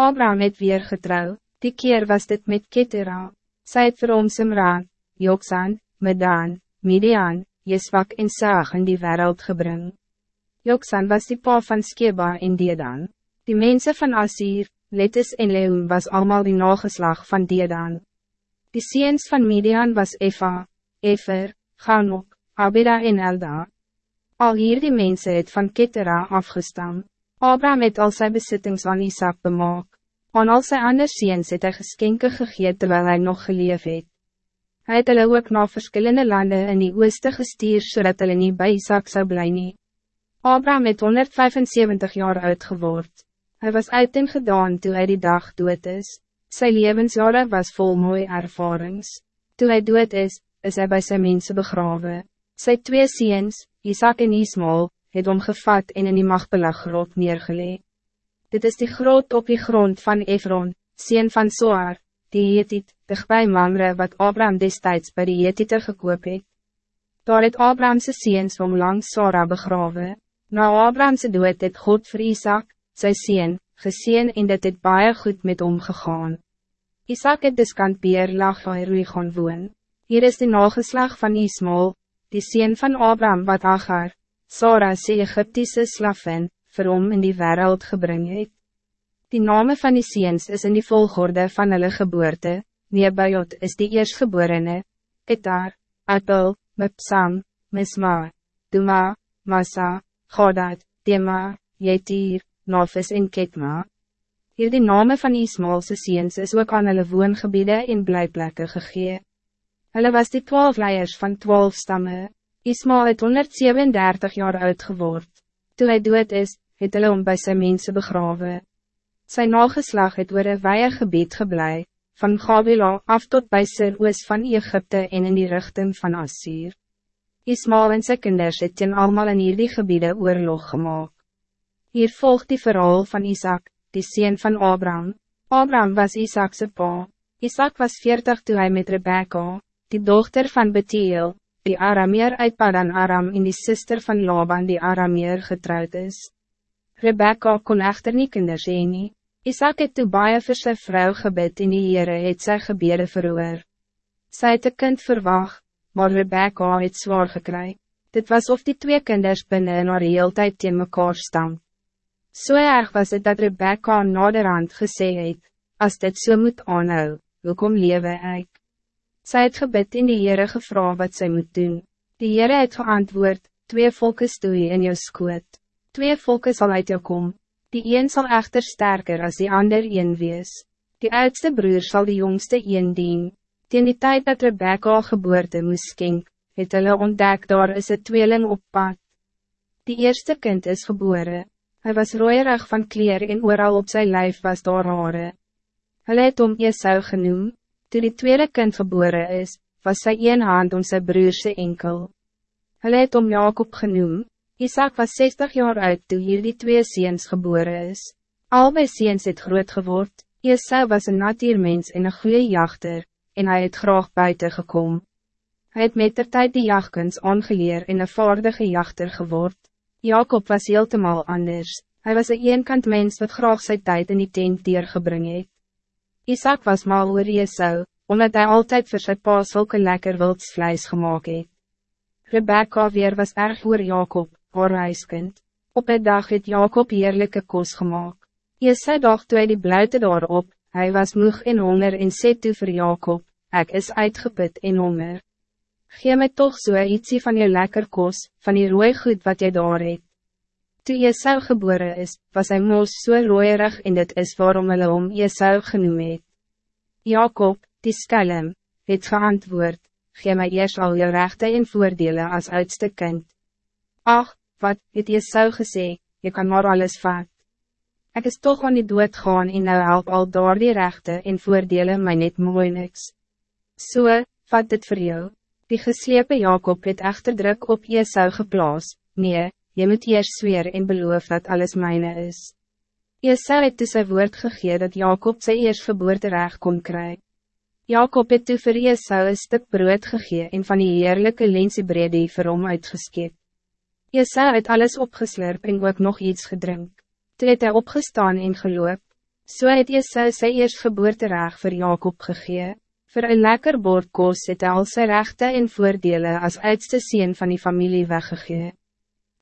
Abraham het weer getrouw, die keer was dit met Ketera. Sy het vir hom Simran, Joksan, Medan, Midian, Jeswak en Saag in die wereld gebring. Joksan was die pa van Skeba en Dedan. Die mensen van Assir, Letus en Leum was allemaal die nageslag van Dedan. Die seens van Midian was Efa, Efer, Ganok, Abida en Elda. Al hier die mensen het van Ketera afgestam. Abraham het al sy besittings van Isaac bemaak. Aan al sy ander seens het hy geskenke gegeet terwijl hij nog geleef het. Hy het hulle ook na verschillende landen in die ooste gestuur zodat hulle nie by Isaac zou bly nie. Abraham het 175 jaar oud geword. Hij was uit en gedaan toen hij die dag dood is. Sy levensjare was vol mooie ervarings. Toen hij dood is, is hij bij zijn mensen begraven. Sy twee seens, Isaac en Ismael, het omgevat en in die machtbelag grot neergelee. Dit is die grot op die grond van Efron, sien van Soar, die Hetit, dichtbij Mamre wat Abraham destijds bij die Hetite gekoop het. Daar het Abrahamse seens om langs Sora begraven. Na Abrahamse dood het God vir Isaac, sy sien, geseen en dit het baie goed met hom gegaan. Isaac het dus kant Beer lag gaan woon. Hier is de nageslag van Ismael, die sien van Abraham wat Agar, Sora sy Egyptische slaffen, vir hom in die wereld gebring het. Die name van die seens is in die volgorde van hulle geboorte, Nebajot is die eerstgeborene, Etar, Atul, Mipsam, Misma, Duma, Masa, Godad, Dema, Jetir, Nofis en Ketma. Hier die name van Ismaelse seens is ook aan hulle woongebiede en blijplekke gegee. Hulle was die twaalf leiers van twaalf stammen. Ismael het 137 jaar oud geword. Toen hij dood is, het hulle om by sy mense begrawe. Sy nageslag het oor een weie gebied geblei, van Gabila af tot by Sir Oos van Egypte en in die richting van Assur. Ismael en sy kinders het teen allemaal in hierdie gebiede oorlog gemaakt. Hier volgt die verhaal van Isaac, die sien van Abraham. Abraham was Isaacse pa. Isaac was 40 toen hij met Rebecca, die dochter van Betiel, die Arameer uit Padan Aram en die sister van Laban die Arameer getrouwd is. Rebecca kon echter nie kinders heen nie. Isaac het toe baie vir sy vrou gebid en die Heere het sy gebede verhoor. Sy het een kind verwag, maar Rebecca het zwaar gekry. Dit was of die twee kinders binnen in haar heel tyd teen mekaar stam. So erg was het dat Rebecca naderhand gesê het, as dit so moet aanhou, hoekom lewe ek? Zij het gebed in die Heere gevra wat zij moet doen. Die Heere het geantwoord, twee volken stoei in jou skoot. Twee volken zal uit jou kom. Die een zal echter sterker als die ander een wees. Die oudste broer zal de jongste een dien. Tegen die tijd dat Rebecca geboorte moest skink, het hulle ontdek daar is een tweeling op pad. Die eerste kind is geboren. Hij was rooierig van kleer en ooral op zijn lijf was daar hare. Hulle het om Esau genoemd. Toen die tweede kind geboren is, was sy een hand om sy broerse enkel. Hulle het om Jacob genoem, Isaac was 60 jaar oud toen hier die twee seens geboren is. Albei seens het groot geword, Esau was een natuurmens en een goede jachter, en hij het graag buiten gekom. Hij het met der tijd die jachtkens aangeleer en een vaardige jachter geword. Jacob was heeltemal anders, hij was een eenkant mens wat graag sy tijd in die tent deurgebring het. Isaac was mal oor Esau, omdat hij altijd voor sy pa zulke lekker wildsvleis gemaakt het. Rebecca weer was erg oor Jacob, haar huiskind. Op een dag het Jacob heerlijke kos gemaakt. Esau dacht toe hy die bluite daarop, hij was moeg en honger en sê toe vir Jacob, ik is uitgeput en honger. Geef mij toch zo so ietsie van je lekker kos, van die rooi goed wat jy daar het. Toe Esau geboren is, was hij moos so rooierig en dit is waarom hulle om Esau genoem het. Jacob, die skelm, het geantwoord, gee my eers al jou rechte en voordelen als oudste kind. Ach, wat, het Esau gesê, je kan maar alles vat. Ik is toch aan die dood gaan en nou help al door die rechte en voordelen my net mooi niks. So, vat dit voor jou. Die geslepe Jacob het echter druk op Esau geplaas, nee, je moet eerst zweer en beloof dat alles mijne is. Esau het toe sy woord gegee dat Jacob sy eerst geboorterecht kon kry. Jacob het toe vir Esau een stuk brood gegee en van die heerlijke lensebredie vir hom uitgeskep. Esau het alles opgeslurp en ook nog iets gedrink. Toe het hy opgestaan en geloop. So het Esau sy eers geboorterecht vir Jacob gegee. Voor een lekker bord koos het hy al sy rechte en voordele als oudste sien van die familie weggegee.